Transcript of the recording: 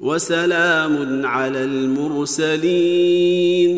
وسلام على المرسلين.